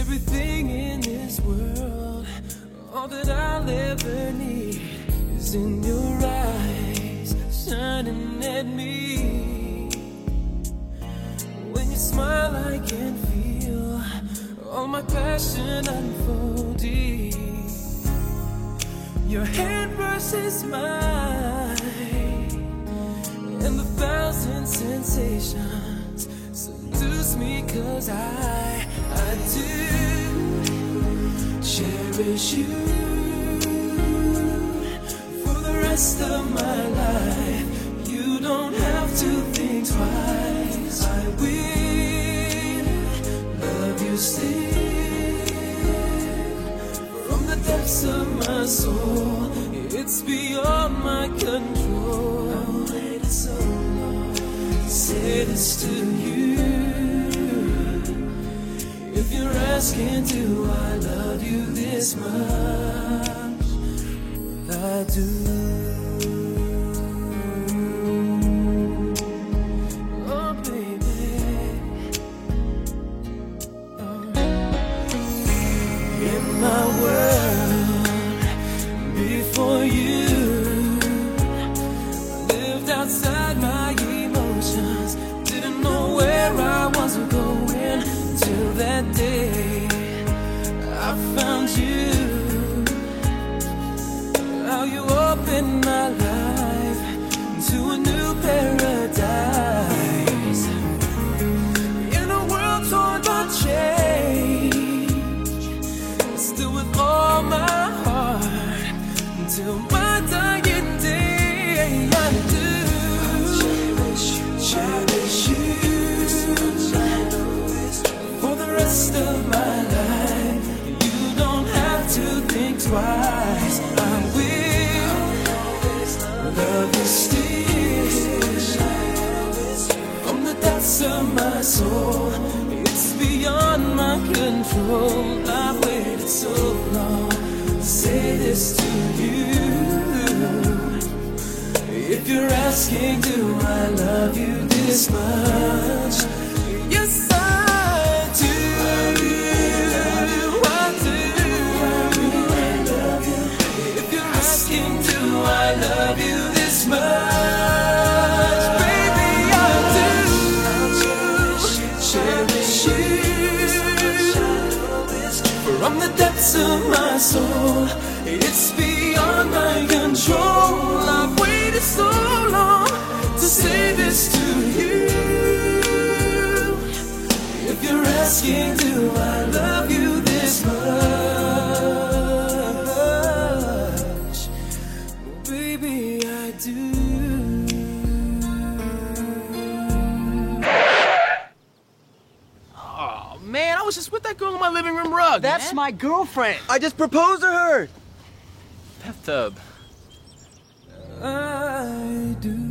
Everything in this world, all that I'll ever need is in your eyes, shining at me. When you smile, I can feel all my passion unfolding. Your hand versus mine, and the thousand sensations seduce me, cause I, I do cherish you for the rest of my life. You don't have to think twice. I will love you still from the depths of my soul. It's beyond my control. I waited so long to say this to you. Asking, do I love you this much? I do. Until my dying day. I do cherish you, cherish you for the rest of my life. You don't have to think twice. I will love you still from the depths of my soul. It's beyond my control. I've waited so long this to you. If you're asking, do I love you this much? Yes, I do. I do. If you're asking, do I love you this much? Baby, I do. Cherish you from the depths of my soul. It's beyond my control. I've waited so long to say this to you. If you're asking, do I love you this much? Well, baby, I do. Oh man, I was just with that girl in my living room rug. That's man. my girlfriend. I just proposed to her. Pet Tub. I do.